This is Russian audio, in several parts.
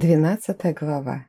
Двенадцатая глава.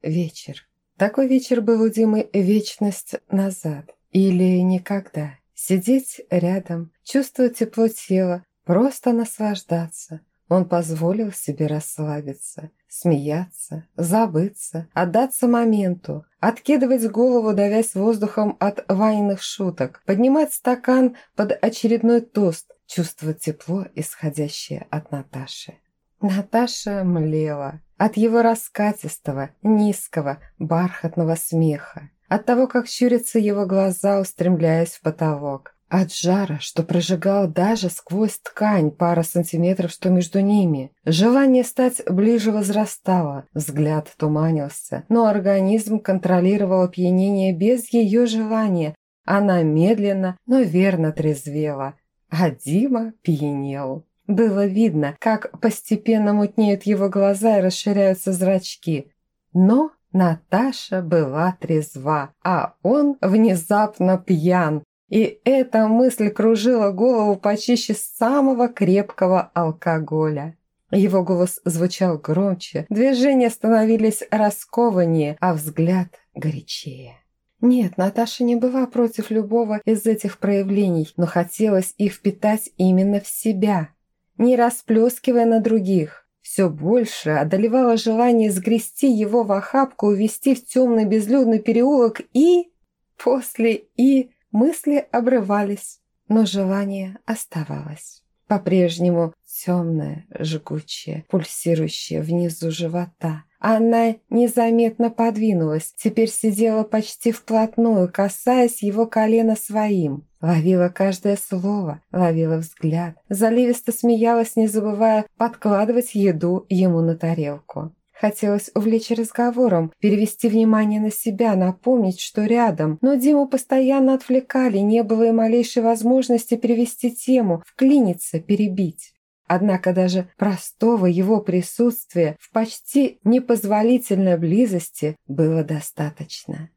Вечер. Такой вечер был у Димы вечность назад. Или никогда. Сидеть рядом, чувствовать тепло тела, просто наслаждаться. Он позволил себе расслабиться, смеяться, забыться, отдаться моменту, откидывать голову, давясь воздухом от Ваниных шуток, поднимать стакан под очередной тост, чувствовать тепло, исходящее от Наташи. Наташа млела от его раскатистого, низкого, бархатного смеха, от того, как щурятся его глаза, устремляясь в потолок, от жара, что прожигал даже сквозь ткань пара сантиметров, что между ними. Желание стать ближе возрастало, взгляд туманился, но организм контролировал опьянение без ее желания. Она медленно, но верно трезвела, а Дима пьянел. Было видно, как постепенно мутнеют его глаза и расширяются зрачки. Но Наташа была трезва, а он внезапно пьян. И эта мысль кружила голову почище самого крепкого алкоголя. Его голос звучал громче, движения становились раскованнее, а взгляд горячее. Нет, Наташа не была против любого из этих проявлений, но хотелось их впитать именно в себя не расплескивая на других. Все больше одолевало желание сгрести его в охапку, увести в темный безлюдный переулок и... После «и» мысли обрывались, но желание оставалось. По-прежнему темное, жгучее, пульсирующее внизу живота. Она незаметно подвинулась, теперь сидела почти вплотную, касаясь его колена своим. Ловила каждое слово, ловила взгляд, заливисто смеялась, не забывая подкладывать еду ему на тарелку. Хотелось увлечь разговором, перевести внимание на себя, напомнить, что рядом, но Диму постоянно отвлекали, не было и малейшей возможности перевести тему, вклиниться, перебить. Однако даже простого его присутствия в почти непозволительной близости было достаточно.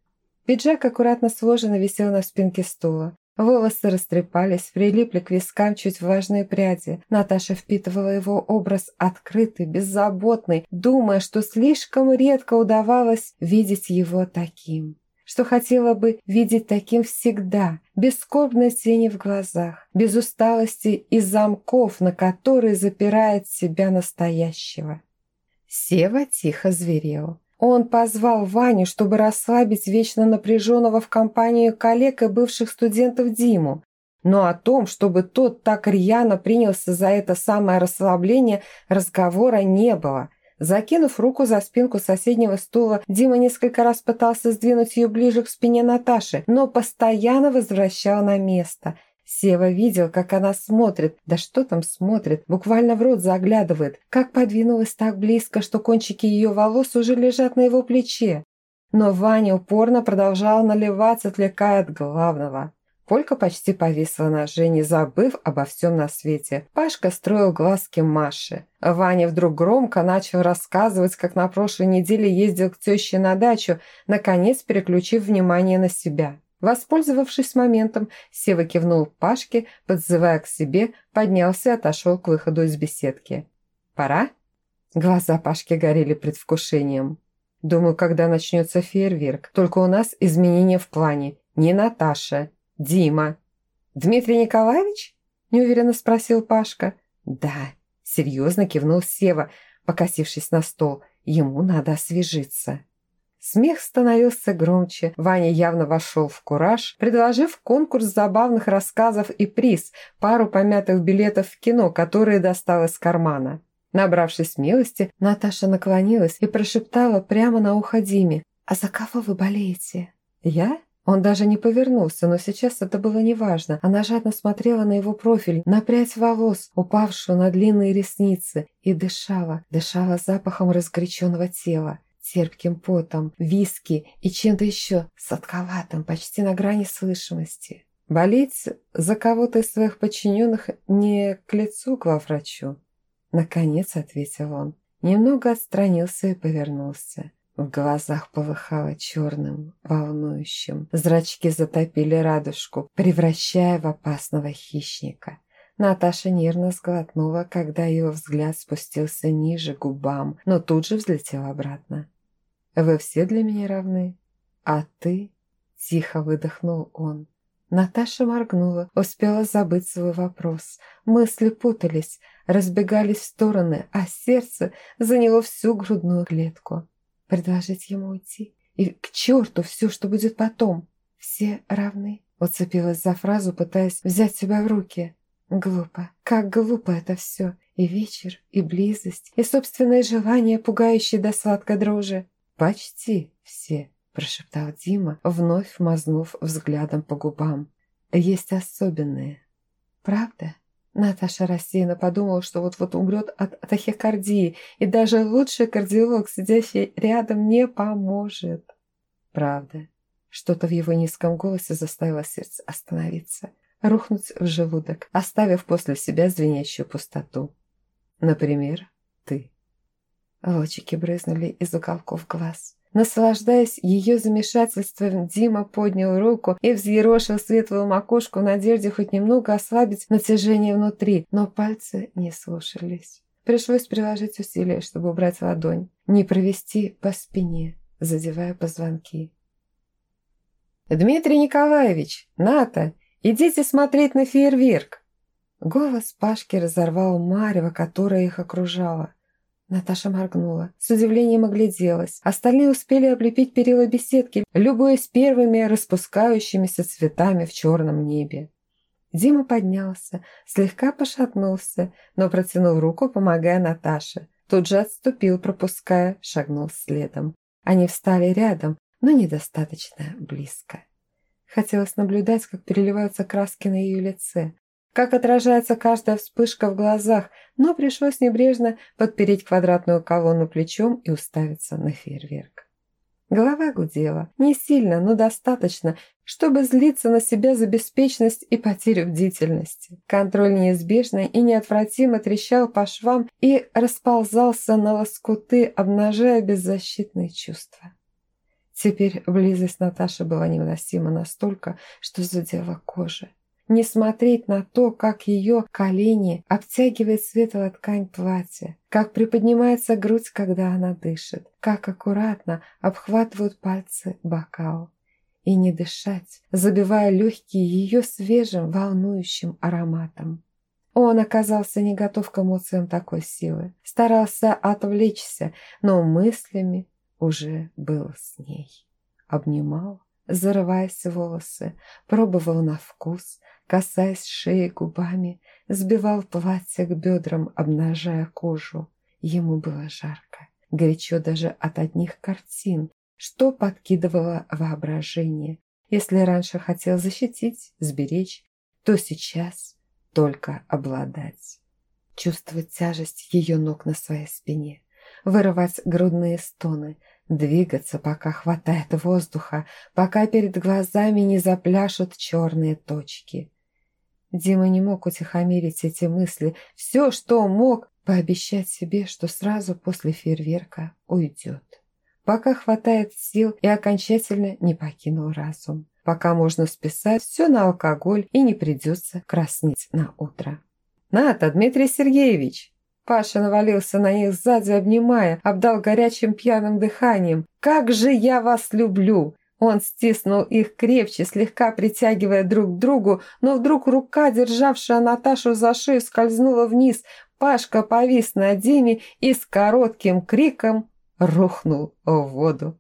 Пиджак аккуратно сложенно висел на спинке стула. Волосы растрепались, прилипли к вискам чуть влажные пряди. Наташа впитывала его образ открытый, беззаботный, думая, что слишком редко удавалось видеть его таким. Что хотела бы видеть таким всегда, без скорбной тени в глазах, без усталости и замков, на которые запирает себя настоящего. Сева тихо зверел. Он позвал Ваню, чтобы расслабить вечно напряженного в компанию коллег и бывших студентов Диму. Но о том, чтобы тот так рьяно принялся за это самое расслабление, разговора не было. Закинув руку за спинку соседнего стула, Дима несколько раз пытался сдвинуть ее ближе к спине Наташи, но постоянно возвращал на место – Сева видел, как она смотрит, да что там смотрит, буквально в рот заглядывает, как подвинулась так близко, что кончики ее волос уже лежат на его плече. Но Ваня упорно продолжал наливаться, отвлекая от главного. Полька почти повисла на Жене, забыв обо всем на свете. Пашка строил глазки Маше. Ваня вдруг громко начал рассказывать, как на прошлой неделе ездил к теще на дачу, наконец переключив внимание на себя. Воспользовавшись моментом, Сева кивнул Пашке, подзывая к себе, поднялся и отошел к выходу из беседки. «Пора?» Глаза Пашки горели предвкушением. «Думаю, когда начнется фейерверк. Только у нас изменения в плане. Не Наташа. Дима». «Дмитрий Николаевич?» – неуверенно спросил Пашка. «Да», – серьезно кивнул Сева, покосившись на стол. «Ему надо освежиться». Смех становился громче. Ваня явно вошел в кураж, предложив конкурс забавных рассказов и приз, пару помятых билетов в кино, которые достал из кармана. Набравшись смелости, Наташа наклонилась и прошептала прямо на ухо Диме. «А за кого вы болеете?» «Я?» Он даже не повернулся, но сейчас это было неважно. Она жадно смотрела на его профиль, на прядь волос, упавшую на длинные ресницы, и дышала, дышала запахом разгоряченного тела терпким потом, виски и чем-то еще сладковатым, почти на грани слышимости. Болеть за кого-то из своих подчиненных не к лицу главврачу. Наконец ответил он. Немного отстранился и повернулся. В глазах полыхало черным, волнующим. Зрачки затопили радужку, превращая в опасного хищника. Наташа нервно сглотнула, когда его взгляд спустился ниже губам, но тут же взлетел обратно. «Вы все для меня равны, а ты...» – тихо выдохнул он. Наташа моргнула, успела забыть свой вопрос. Мысли путались, разбегались в стороны, а сердце заняло всю грудную клетку. Предложить ему уйти? И к черту все, что будет потом. Все равны. Уцепилась за фразу, пытаясь взять себя в руки. Глупо. Как глупо это все. И вечер, и близость, и собственное желание, пугающее до сладкой дрожи. Почти все прошептал Дима, вновь мазнув взглядом по губам. «Есть особенные». «Правда?» Наташа рассеянно подумала, что вот-вот умрет от тахикардии, и даже лучший кардиолог, сидящий рядом, не поможет. «Правда?» Что-то в его низком голосе заставило сердце остановиться, рухнуть в желудок, оставив после себя звенящую пустоту. «Например, ты». Лучики брызнули из уголков глаз. Наслаждаясь ее замешательством, Дима поднял руку и взъерошил светлую макушку в надежде хоть немного ослабить натяжение внутри, но пальцы не слушались. Пришлось приложить усилия, чтобы убрать ладонь, не провести по спине, задевая позвонки. «Дмитрий Николаевич! Ната! Идите смотреть на фейерверк!» Голос Пашки разорвал марево, которое их окружало. Наташа моргнула, с удивлением огляделась. Остальные успели облепить перила беседки, любуясь первыми распускающимися цветами в черном небе. Дима поднялся, слегка пошатнулся, но протянул руку, помогая Наташе. Тут же отступил, пропуская, шагнул следом. Они встали рядом, но недостаточно близко. Хотелось наблюдать, как переливаются краски на ее лице, как отражается каждая вспышка в глазах, но пришлось небрежно подпереть квадратную колонну плечом и уставиться на фейерверк. Голова гудела, не сильно, но достаточно, чтобы злиться на себя за беспечность и потерю бдительности. Контроль неизбежно и неотвратимо трещал по швам и расползался на лоскуты, обнажая беззащитные чувства. Теперь близость Наташи была невыносима настолько, что задела кожу не смотреть на то, как ее колени обтягивает светлая ткань платья, как приподнимается грудь, когда она дышит, как аккуратно обхватывают пальцы бокал. И не дышать, забивая легкие ее свежим, волнующим ароматом. Он оказался не готов к эмоциям такой силы, старался отвлечься, но мыслями уже был с ней. Обнимал, зарываясь в волосы, пробовал на вкус, касаясь шеи губами, сбивал платье к бедрам, обнажая кожу. Ему было жарко, горячо даже от одних картин, что подкидывало воображение. Если раньше хотел защитить, сберечь, то сейчас только обладать. Чувствовать тяжесть ее ног на своей спине, вырывать грудные стоны, двигаться, пока хватает воздуха, пока перед глазами не запляшут черные точки. Дима не мог утихомирить эти мысли. Все, что мог, пообещать себе, что сразу после фейерверка уйдет. Пока хватает сил и окончательно не покинул разум. Пока можно списать все на алкоголь и не придется краснеть на утро. «Ната, Дмитрий Сергеевич!» Паша навалился на них сзади, обнимая, обдал горячим пьяным дыханием. «Как же я вас люблю! Он стиснул их крепче, слегка притягивая друг к другу, но вдруг рука, державшая Наташу за шею, скользнула вниз. Пашка повис на Диме и с коротким криком рухнул в воду.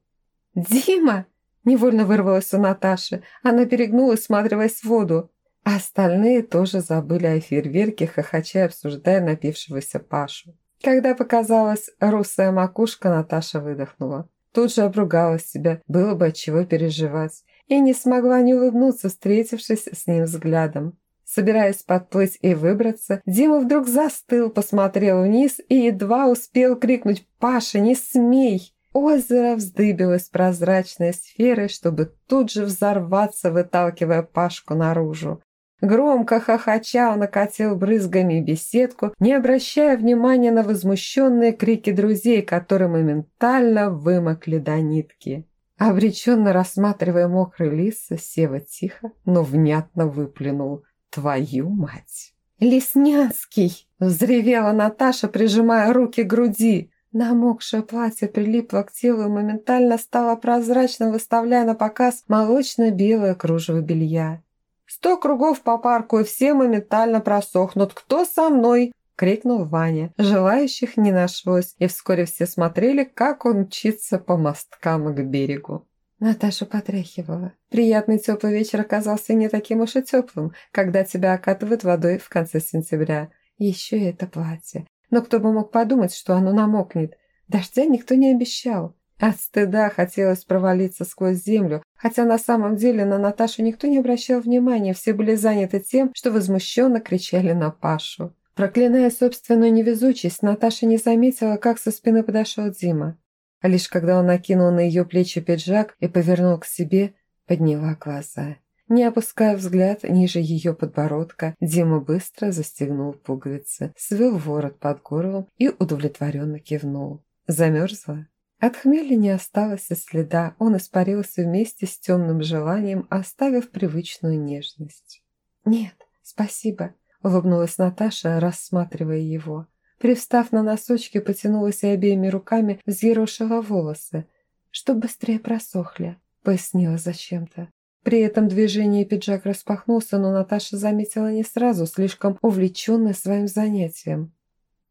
«Дима!» – невольно вырвалась у Наташи. Она перегнулась, сматриваясь в воду. Остальные тоже забыли о фейерверке, хохоча обсуждая напившегося Пашу. Когда показалась русая макушка, Наташа выдохнула. Тут же обругала себя, было бы от чего переживать, и не смогла не улыбнуться, встретившись с ним взглядом. Собираясь подплыть и выбраться, Дима вдруг застыл, посмотрел вниз и едва успел крикнуть «Паша, не смей!». Озеро вздыбилось прозрачной сферой, чтобы тут же взорваться, выталкивая Пашку наружу. Громко хохоча он окатил брызгами беседку, не обращая внимания на возмущенные крики друзей, которые моментально вымокли до нитки. Обреченно рассматривая мокрый лис, Сева тихо, но внятно выплюнул «Твою мать!». «Леснянский!» – взревела Наташа, прижимая руки к груди. Намокшее платье прилипло к телу и моментально стало прозрачным, выставляя на показ молочно-белое кружево белья. «Сто кругов по парку, и все моментально просохнут. Кто со мной?» – крикнул Ваня. Желающих не нашлось, и вскоре все смотрели, как он мчится по мосткам к берегу. Наташа потряхивала. Приятный теплый вечер оказался не таким уж и теплым, когда тебя окатывают водой в конце сентября. Еще и это платье. Но кто бы мог подумать, что оно намокнет. Дождя никто не обещал. От стыда хотелось провалиться сквозь землю, хотя на самом деле на Наташу никто не обращал внимания, все были заняты тем, что возмущенно кричали на Пашу. Проклиная собственную невезучесть, Наташа не заметила, как со спины подошел Дима. А лишь когда он накинул на ее плечи пиджак и повернул к себе, подняла глаза. Не опуская взгляд ниже ее подбородка, Дима быстро застегнул пуговицы, свел ворот под горлом и удовлетворенно кивнул. Замерзла? От хмеля не осталось и следа, он испарился вместе с темным желанием, оставив привычную нежность. «Нет, спасибо», — улыбнулась Наташа, рассматривая его. Привстав на носочки, потянулась и обеими руками взъерошила волосы, чтоб быстрее просохли, пояснила зачем-то. При этом движении пиджак распахнулся, но Наташа заметила не сразу, слишком увлеченная своим занятием.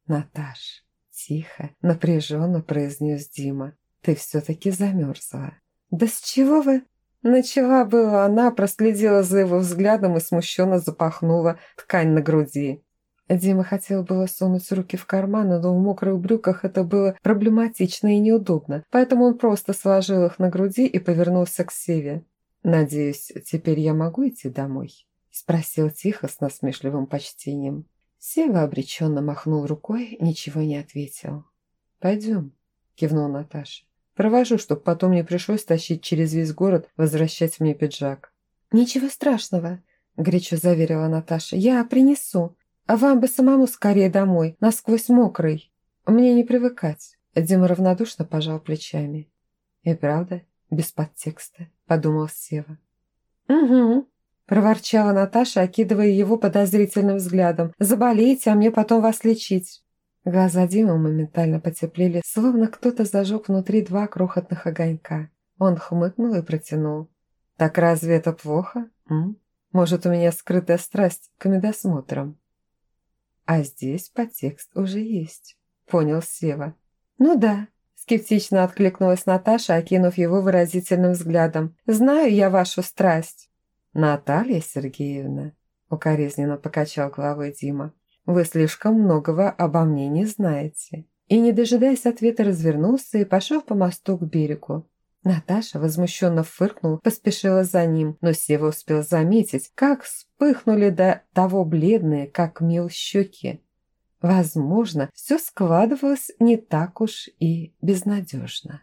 «Наташ», – тихо, напряженно произнес Дима, – «ты все-таки замерзла». «Да с чего вы?» Начала была она, проследила за его взглядом и смущенно запахнула ткань на груди. Дима хотел было сунуть руки в карманы, но в мокрых брюках это было проблематично и неудобно, поэтому он просто сложил их на груди и повернулся к Севе. «Надеюсь, теперь я могу идти домой?» – спросил тихо с насмешливым почтением. Сева обреченно махнул рукой, ничего не ответил. «Пойдем», – кивнул Наташа. «Провожу, чтобы потом не пришлось тащить через весь город, возвращать мне пиджак». «Ничего страшного», – горячо заверила Наташа. «Я принесу. А вам бы самому скорее домой, насквозь мокрый. Мне не привыкать». Дима равнодушно пожал плечами. «И правда, без подтекста», – подумал Сева. «Угу», – проворчала Наташа, окидывая его подозрительным взглядом. «Заболеете, а мне потом вас лечить». Глаза Димы моментально потеплели, словно кто-то зажег внутри два крохотных огонька. Он хмыкнул и протянул. «Так разве это плохо? М? Может, у меня скрытая страсть к медосмотрам?» А здесь подтекст уже есть, понял Сева. Ну да, скептично откликнулась Наташа, окинув его выразительным взглядом. Знаю я вашу страсть. Наталья Сергеевна, укоризненно покачал головой Дима, вы слишком многого обо мне не знаете. И, не дожидаясь ответа, развернулся и пошел по мосту к берегу. Наташа возмущенно фыркнула, поспешила за ним, но Сева успел заметить, как вспыхнули до того бледные, как мел щеки. Возможно, все складывалось не так уж и безнадежно.